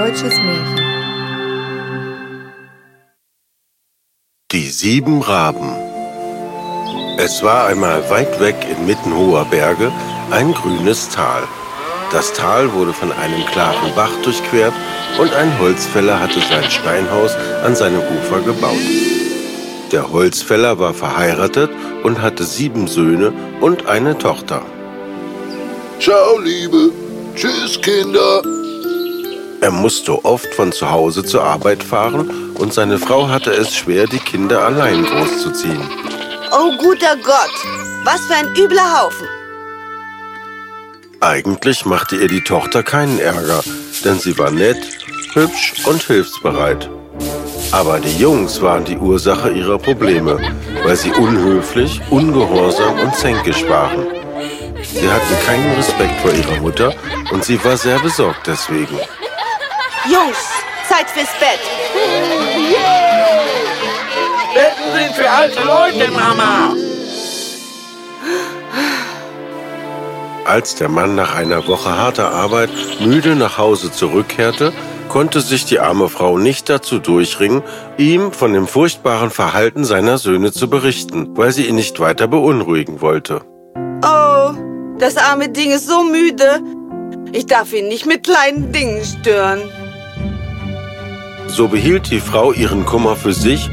deutsches Märchen. Die sieben Raben Es war einmal weit weg inmitten hoher Berge ein grünes Tal. Das Tal wurde von einem klaren Bach durchquert und ein Holzfäller hatte sein Steinhaus an seinem Ufer gebaut. Der Holzfäller war verheiratet und hatte sieben Söhne und eine Tochter. Ciao, Liebe. Tschüss, Kinder. Er musste oft von zu Hause zur Arbeit fahren und seine Frau hatte es schwer, die Kinder allein großzuziehen. Oh guter Gott, was für ein übler Haufen. Eigentlich machte ihr die Tochter keinen Ärger, denn sie war nett, hübsch und hilfsbereit. Aber die Jungs waren die Ursache ihrer Probleme, weil sie unhöflich, ungehorsam und zänkisch waren. Sie hatten keinen Respekt vor ihrer Mutter und sie war sehr besorgt deswegen. Jungs, Zeit fürs Bett. Betten sind für alte Leute, Mama. Als der Mann nach einer Woche harter Arbeit müde nach Hause zurückkehrte, konnte sich die arme Frau nicht dazu durchringen, ihm von dem furchtbaren Verhalten seiner Söhne zu berichten, weil sie ihn nicht weiter beunruhigen wollte. Oh, das arme Ding ist so müde. Ich darf ihn nicht mit kleinen Dingen stören. So behielt die Frau ihren Kummer für sich,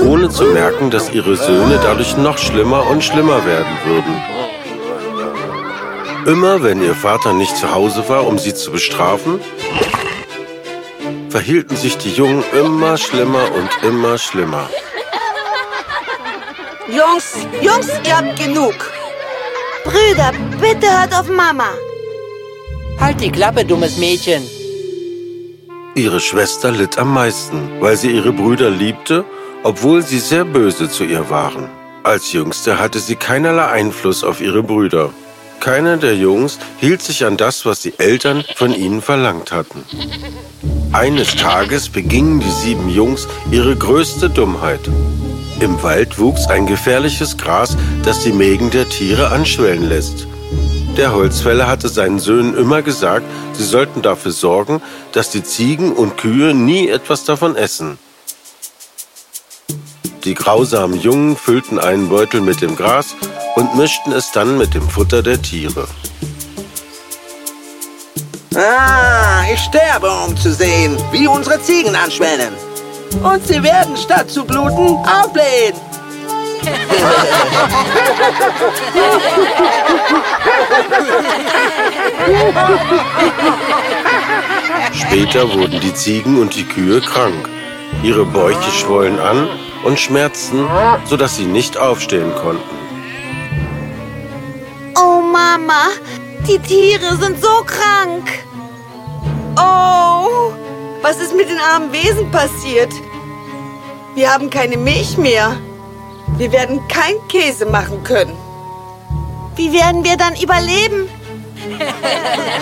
ohne zu merken, dass ihre Söhne dadurch noch schlimmer und schlimmer werden würden. Immer wenn ihr Vater nicht zu Hause war, um sie zu bestrafen, verhielten sich die Jungen immer schlimmer und immer schlimmer. Jungs, Jungs, ihr habt genug. Brüder, bitte hört auf Mama. Halt die Klappe, dummes Mädchen. Ihre Schwester litt am meisten, weil sie ihre Brüder liebte, obwohl sie sehr böse zu ihr waren. Als Jüngste hatte sie keinerlei Einfluss auf ihre Brüder. Keiner der Jungs hielt sich an das, was die Eltern von ihnen verlangt hatten. Eines Tages begingen die sieben Jungs ihre größte Dummheit. Im Wald wuchs ein gefährliches Gras, das die Mägen der Tiere anschwellen lässt. Der Holzfäller hatte seinen Söhnen immer gesagt, sie sollten dafür sorgen, dass die Ziegen und Kühe nie etwas davon essen. Die grausamen Jungen füllten einen Beutel mit dem Gras und mischten es dann mit dem Futter der Tiere. Ah, ich sterbe, um zu sehen, wie unsere Ziegen anschwellen. Und sie werden statt zu bluten aufblähen. Später wurden die Ziegen und die Kühe krank. Ihre Bäuche schwollen an und schmerzten, sodass sie nicht aufstehen konnten. Oh Mama, die Tiere sind so krank. Oh, was ist mit den armen Wesen passiert? Wir haben keine Milch mehr. Wir werden keinen Käse machen können. Wie werden wir dann überleben?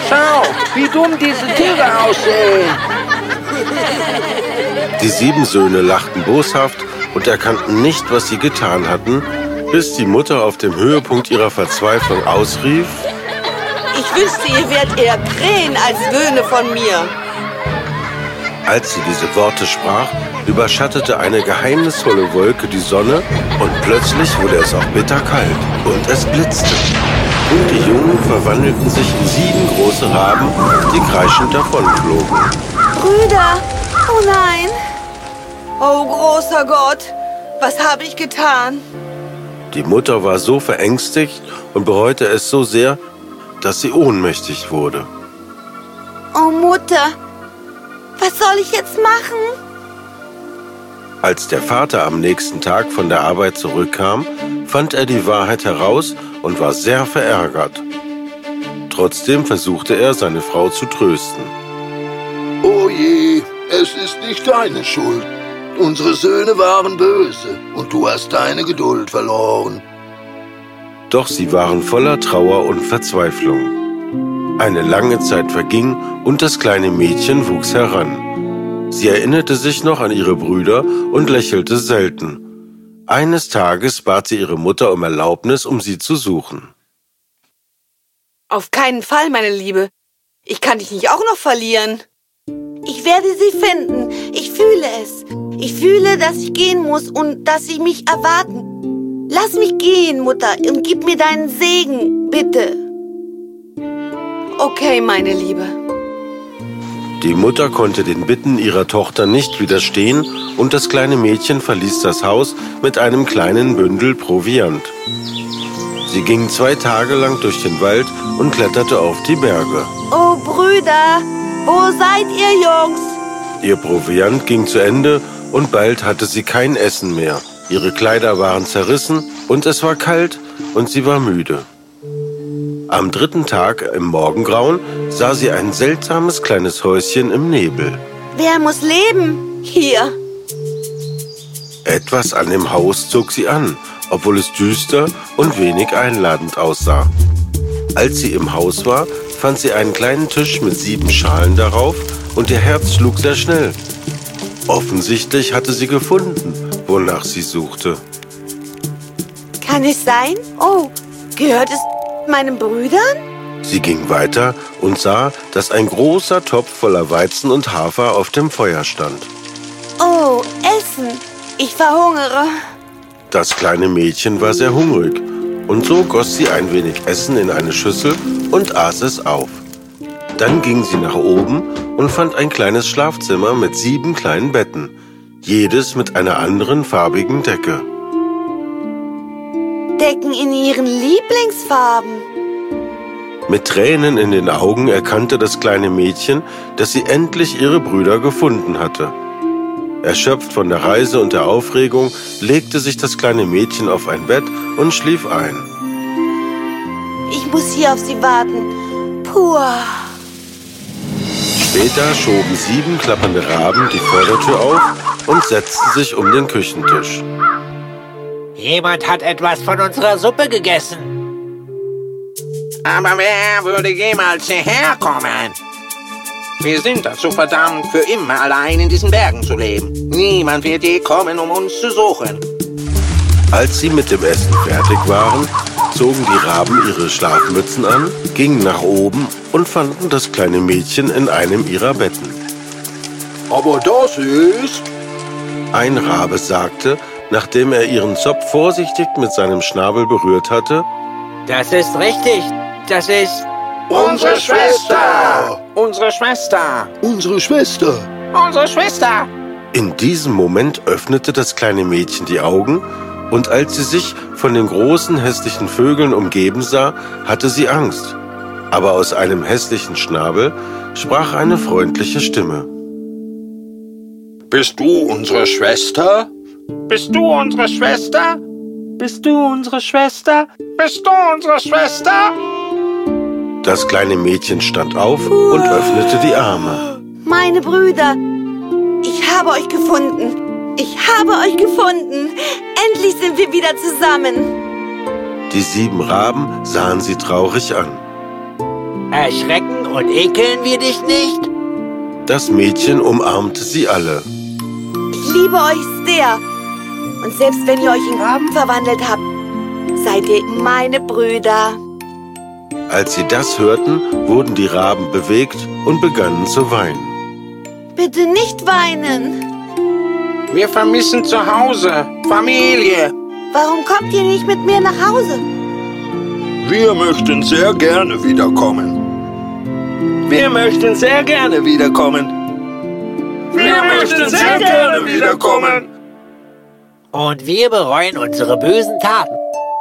Schau, wie dumm diese Tiere aussehen. Die sieben Söhne lachten boshaft und erkannten nicht, was sie getan hatten, bis die Mutter auf dem Höhepunkt ihrer Verzweiflung ausrief, Ich wüsste, ihr wärt eher Krähen als Söhne von mir. Als sie diese Worte sprach, überschattete eine geheimnisvolle Wolke die Sonne und plötzlich wurde es auch bitterkalt und es blitzte. Und die Jungen verwandelten sich in sieben große Raben, die kreischend davonflogen. Brüder, oh nein. Oh großer Gott, was habe ich getan? Die Mutter war so verängstigt und bereute es so sehr, dass sie ohnmächtig wurde. Oh Mutter, was soll ich jetzt machen? Als der Vater am nächsten Tag von der Arbeit zurückkam, fand er die Wahrheit heraus und war sehr verärgert. Trotzdem versuchte er, seine Frau zu trösten. Oh je, es ist nicht deine Schuld. Unsere Söhne waren böse und du hast deine Geduld verloren. Doch sie waren voller Trauer und Verzweiflung. Eine lange Zeit verging und das kleine Mädchen wuchs heran. Sie erinnerte sich noch an ihre Brüder und lächelte selten. Eines Tages bat sie ihre Mutter um Erlaubnis, um sie zu suchen. Auf keinen Fall, meine Liebe. Ich kann dich nicht auch noch verlieren. Ich werde sie finden. Ich fühle es. Ich fühle, dass ich gehen muss und dass sie mich erwarten. Lass mich gehen, Mutter, und gib mir deinen Segen, bitte. Okay, meine Liebe. Die Mutter konnte den Bitten ihrer Tochter nicht widerstehen und das kleine Mädchen verließ das Haus mit einem kleinen Bündel Proviant. Sie ging zwei Tage lang durch den Wald und kletterte auf die Berge. Oh, Brüder, wo seid ihr, Jungs? Ihr Proviant ging zu Ende und bald hatte sie kein Essen mehr. Ihre Kleider waren zerrissen und es war kalt und sie war müde. Am dritten Tag im Morgengrauen sah sie ein seltsames kleines Häuschen im Nebel. Wer muss leben? Hier. Etwas an dem Haus zog sie an, obwohl es düster und wenig einladend aussah. Als sie im Haus war, fand sie einen kleinen Tisch mit sieben Schalen darauf und ihr Herz schlug sehr schnell. Offensichtlich hatte sie gefunden, wonach sie suchte. Kann es sein? Oh, gehört es meinen Brüdern? Sie ging weiter und sah, dass ein großer Topf voller Weizen und Hafer auf dem Feuer stand. Oh, Essen. Ich verhungere. Das kleine Mädchen war sehr hungrig und so goss sie ein wenig Essen in eine Schüssel und aß es auf. Dann ging sie nach oben und fand ein kleines Schlafzimmer mit sieben kleinen Betten, jedes mit einer anderen farbigen Decke. Decken in ihren Lieblingsfarben. Mit Tränen in den Augen erkannte das kleine Mädchen, dass sie endlich ihre Brüder gefunden hatte. Erschöpft von der Reise und der Aufregung, legte sich das kleine Mädchen auf ein Bett und schlief ein. Ich muss hier auf sie warten. Puh. Später schoben sieben klappernde Raben die Vordertür auf und setzten sich um den Küchentisch. Jemand hat etwas von unserer Suppe gegessen. Aber wer würde jemals hierher kommen? Wir sind dazu verdammt, für immer allein in diesen Bergen zu leben. Niemand wird je kommen, um uns zu suchen. Als sie mit dem Essen fertig waren, zogen die Raben ihre Schlafmützen an, gingen nach oben und fanden das kleine Mädchen in einem ihrer Betten. Aber das ist... Ein Rabe sagte, nachdem er ihren Zopf vorsichtig mit seinem Schnabel berührt hatte, Das ist richtig. Das ist... Unsere Schwester! Unsere Schwester! Unsere Schwester! Unsere Schwester! In diesem Moment öffnete das kleine Mädchen die Augen und als sie sich von den großen hässlichen Vögeln umgeben sah, hatte sie Angst. Aber aus einem hässlichen Schnabel sprach eine freundliche Stimme. Bist du unsere Schwester? Bist du unsere Schwester? Bist du unsere Schwester? Bist du unsere Schwester? Das kleine Mädchen stand auf und öffnete die Arme. Meine Brüder, ich habe euch gefunden. Ich habe euch gefunden. Endlich sind wir wieder zusammen. Die sieben Raben sahen sie traurig an. Erschrecken und ekeln wir dich nicht? Das Mädchen umarmte sie alle. Ich liebe euch sehr. Und selbst wenn ihr euch in Raben verwandelt habt, seid ihr meine Brüder. Als sie das hörten, wurden die Raben bewegt und begannen zu weinen. Bitte nicht weinen. Wir vermissen zu Hause, Familie. Warum kommt ihr nicht mit mir nach Hause? Wir möchten sehr gerne wiederkommen. Wir möchten sehr gerne wiederkommen. Wir möchten sehr gerne wiederkommen. Und wir bereuen unsere bösen Taten.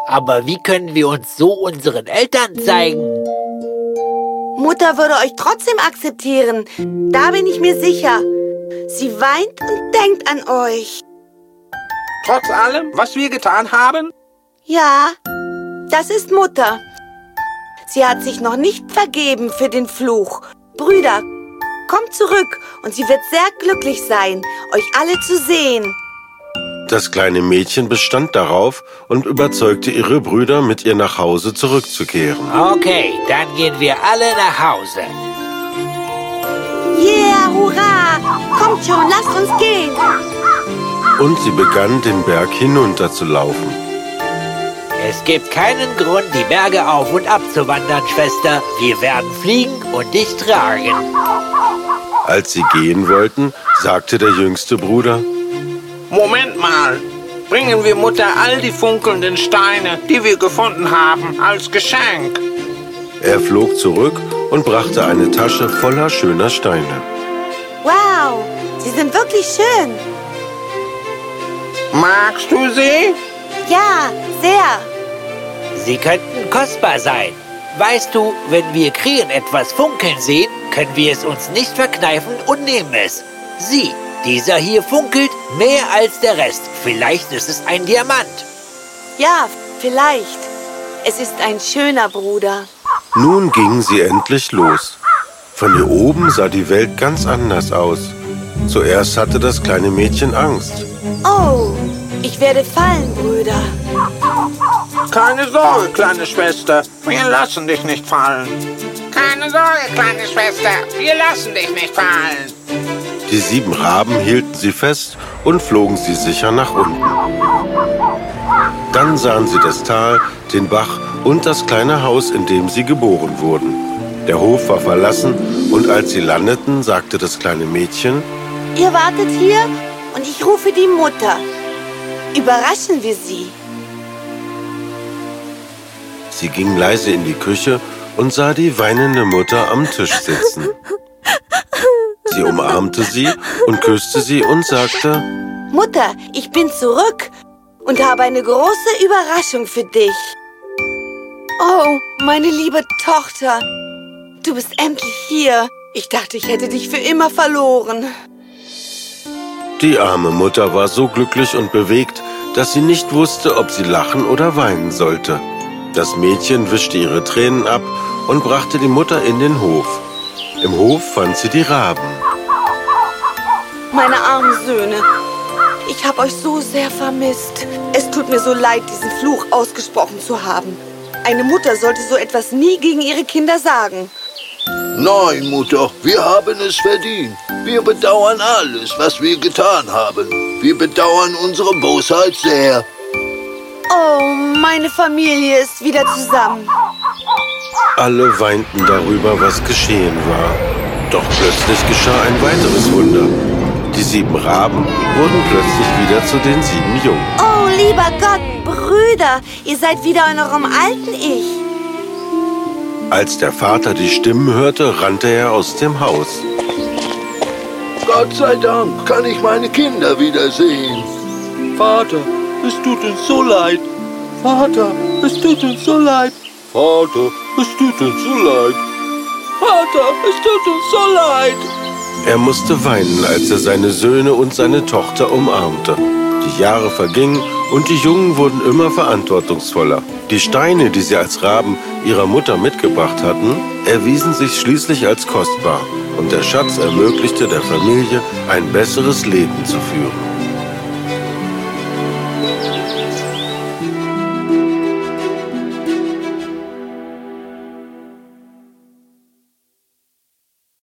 Aber wie können wir uns so unseren Eltern zeigen? Mutter würde euch trotzdem akzeptieren. Da bin ich mir sicher. Sie weint und denkt an euch. Trotz allem, was wir getan haben, Ja, das ist Mutter. Sie hat sich noch nicht vergeben für den Fluch. Brüder, kommt zurück und sie wird sehr glücklich sein, euch alle zu sehen. Das kleine Mädchen bestand darauf und überzeugte ihre Brüder, mit ihr nach Hause zurückzukehren. Okay, dann gehen wir alle nach Hause. Yeah, hurra! Kommt schon, lasst uns gehen. Und sie begann, den Berg hinunterzulaufen. Es gibt keinen Grund, die Berge auf und ab zu wandern, Schwester. Wir werden fliegen und dich tragen. Als sie gehen wollten, sagte der jüngste Bruder, Moment mal. Bringen wir Mutter all die funkelnden Steine, die wir gefunden haben, als Geschenk. er flog zurück und brachte eine Tasche voller schöner Steine. Wow, sie sind wirklich schön. Magst du sie? Ja, sehr. Sie könnten kostbar sein. Weißt du, wenn wir Krähen etwas funkeln sehen, können wir es uns nicht verkneifen und nehmen es. Sieh, dieser hier funkelt mehr als der Rest. Vielleicht ist es ein Diamant. Ja, vielleicht. Es ist ein schöner Bruder. Nun gingen sie endlich los. Von hier oben sah die Welt ganz anders aus. Zuerst hatte das kleine Mädchen Angst. Oh, ich werde fallen, Brüder. Keine Sorge, kleine Schwester. Wir lassen dich nicht fallen. Keine Sorge, kleine Schwester. Wir lassen dich nicht fallen. Die sieben Raben hielten sie fest und flogen sie sicher nach unten. Dann sahen sie das Tal, den Bach und das kleine Haus, in dem sie geboren wurden. Der Hof war verlassen und als sie landeten, sagte das kleine Mädchen, Ihr wartet hier und ich rufe die Mutter. Überraschen wir sie. sie ging leise in die Küche und sah die weinende Mutter am Tisch sitzen. Sie umarmte sie und küsste sie und sagte, Mutter, ich bin zurück und habe eine große Überraschung für dich. Oh, meine liebe Tochter, du bist endlich hier. Ich dachte, ich hätte dich für immer verloren. Die arme Mutter war so glücklich und bewegt, dass sie nicht wusste, ob sie lachen oder weinen sollte. Das Mädchen wischte ihre Tränen ab und brachte die Mutter in den Hof. Im Hof fand sie die Raben. Meine armen Söhne, ich habe euch so sehr vermisst. Es tut mir so leid, diesen Fluch ausgesprochen zu haben. Eine Mutter sollte so etwas nie gegen ihre Kinder sagen. Nein, Mutter, wir haben es verdient. Wir bedauern alles, was wir getan haben. Wir bedauern unsere Bosheit sehr. Oh, meine Familie ist wieder zusammen. Alle weinten darüber, was geschehen war. Doch plötzlich geschah ein weiteres Wunder. Die sieben Raben wurden plötzlich wieder zu den sieben Jungen. Oh, lieber Gott, Brüder, ihr seid wieder in eurem alten Ich. Als der Vater die Stimmen hörte, rannte er aus dem Haus. Gott sei Dank kann ich meine Kinder wiedersehen. Vater, es tut uns so leid. Vater, es tut uns so leid. Vater, es tut uns so leid. Vater, es tut uns so leid. Er musste weinen, als er seine Söhne und seine Tochter umarmte. Die Jahre vergingen und die Jungen wurden immer verantwortungsvoller. Die Steine, die sie als Raben ihrer Mutter mitgebracht hatten, erwiesen sich schließlich als kostbar und der Schatz ermöglichte der Familie, ein besseres Leben zu führen.